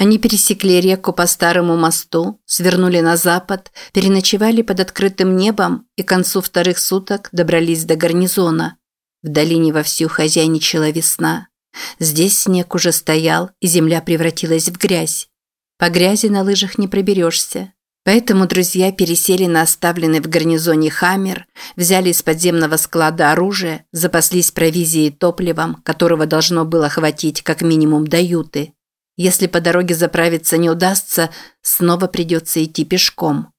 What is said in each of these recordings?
Они пересекли реку по старому мосту, свернули на запад, переночевали под открытым небом и к концу вторых суток добрались до гарнизона. В долине вовсю хозяйничала весна. Здесь снег уже стоял, и земля превратилась в грязь. По грязи на лыжах не проберешься. Поэтому друзья пересели на оставленный в гарнизоне «Хаммер», взяли из подземного склада оружие, запаслись провизией и топливом, которого должно было хватить как минимум до Юты. Если по дороге заправиться не удастся, снова придется идти пешком.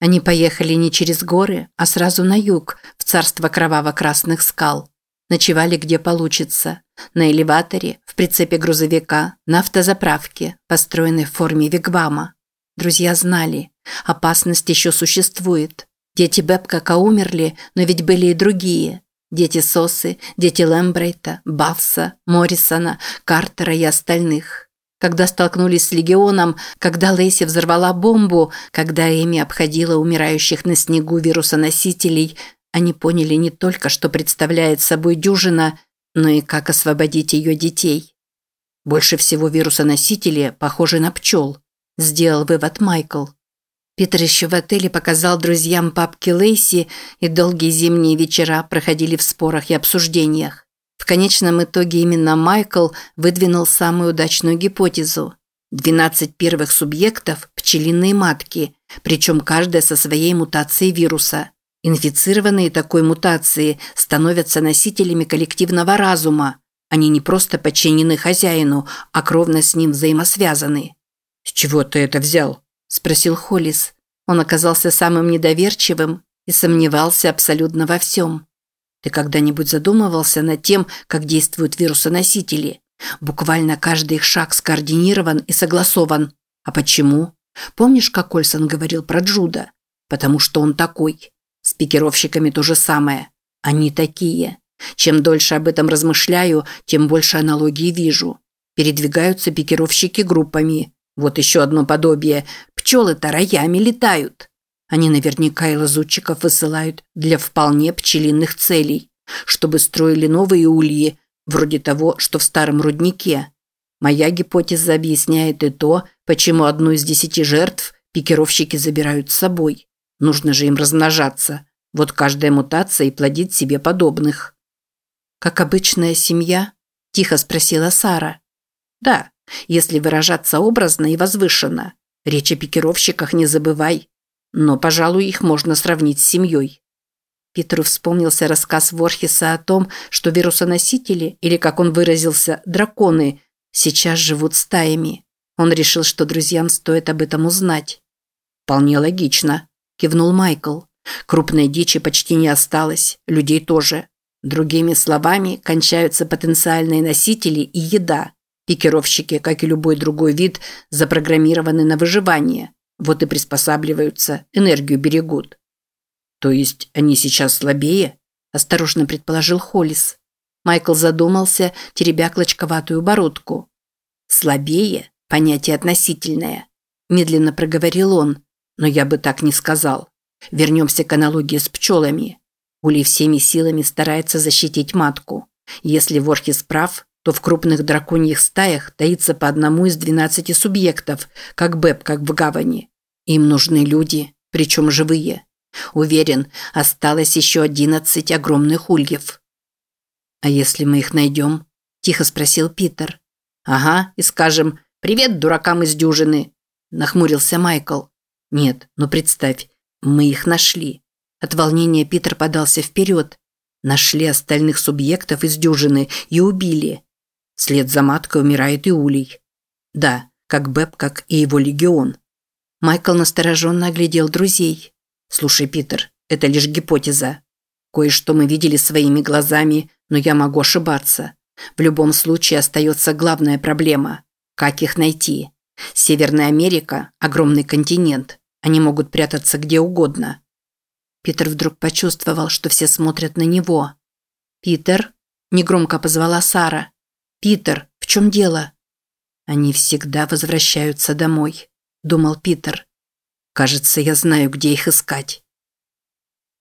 Они поехали не через горы, а сразу на юг, в царство кроваво-красных скал. Ночевали где получится. На элеваторе, в прицепе грузовика, на автозаправке, построенной в форме вигвама. Друзья знали, опасность еще существует. Дети Бэбкака умерли, но ведь были и другие. Дети Сосы, дети Лэмбрейта, Бафса, Моррисона, Картера и остальных. Когда столкнулись с легионом, когда Лейси взорвала бомбу, когда Эми обходила умирающих на снегу вирусоносителей, они поняли не только, что представляет собой дюжина, но и как освободить ее детей. Больше всего вирусоносители похожи на пчел, сделал вывод Майкл. Питер еще в отеле показал друзьям папки Лейси, и долгие зимние вечера проходили в спорах и обсуждениях. В конечном итоге именно Майкл выдвинул самую удачную гипотезу. 12 первых субъектов – пчелиные матки, причем каждая со своей мутацией вируса. Инфицированные такой мутацией становятся носителями коллективного разума. Они не просто подчинены хозяину, а кровно с ним взаимосвязаны. «С чего ты это взял?» – спросил Холлис. Он оказался самым недоверчивым и сомневался абсолютно во всем. Ты когда-нибудь задумывался над тем, как действуют вирусоносители? Буквально каждый их шаг скоординирован и согласован. А почему? Помнишь, как Ольсон говорил про Джуда? Потому что он такой. С пикировщиками то же самое. Они такие. Чем дольше об этом размышляю, тем больше аналогий вижу. Передвигаются пикировщики группами. Вот еще одно подобие. Пчелы-то роями летают. Они наверняка и лазутчиков высылают для вполне пчелиных целей, чтобы строили новые ульи, вроде того, что в старом руднике. Моя гипотеза объясняет и то, почему одну из десяти жертв пикировщики забирают с собой. Нужно же им размножаться. Вот каждая мутация и плодит себе подобных. «Как обычная семья?» – тихо спросила Сара. «Да, если выражаться образно и возвышенно. Речь о пикировщиках не забывай. Но, пожалуй, их можно сравнить с семьей. Питеру вспомнился рассказ Ворхиса о том, что вирусоносители, или, как он выразился, драконы, сейчас живут стаями. Он решил, что друзьям стоит об этом узнать. «Вполне логично», – кивнул Майкл. «Крупной дичи почти не осталось, людей тоже. Другими словами, кончаются потенциальные носители и еда. Пикировщики, как и любой другой вид, запрограммированы на выживание. Вот и приспосабливаются, энергию берегут. То есть они сейчас слабее? Осторожно предположил Холлис. Майкл задумался, теребя клочковатую бородку. «Слабее? Понятие относительное», – медленно проговорил он. «Но я бы так не сказал. Вернемся к аналогии с пчелами. Улей всеми силами старается защитить матку. Если Ворхис прав, то в крупных драконьих стаях таится по одному из 12 субъектов, как Бэб, как в гавани. Им нужны люди, причем живые. Уверен, осталось еще 11 огромных ульев. «А если мы их найдем?» – тихо спросил Питер. «Ага, и скажем, привет дуракам из дюжины», – нахмурился Майкл. «Нет, ну представь, мы их нашли». От волнения Питер подался вперед. Нашли остальных субъектов из дюжины и убили. След за маткой умирает и улей. Да, как Бэб, как и его легион. Майкл настороженно оглядел друзей. «Слушай, Питер, это лишь гипотеза. Кое-что мы видели своими глазами, но я могу ошибаться. В любом случае остается главная проблема – как их найти? Северная Америка – огромный континент. Они могут прятаться где угодно». Питер вдруг почувствовал, что все смотрят на него. «Питер?» – негромко позвала Сара. «Питер, в чем дело?» «Они всегда возвращаются домой», – думал Питер. «Кажется, я знаю, где их искать».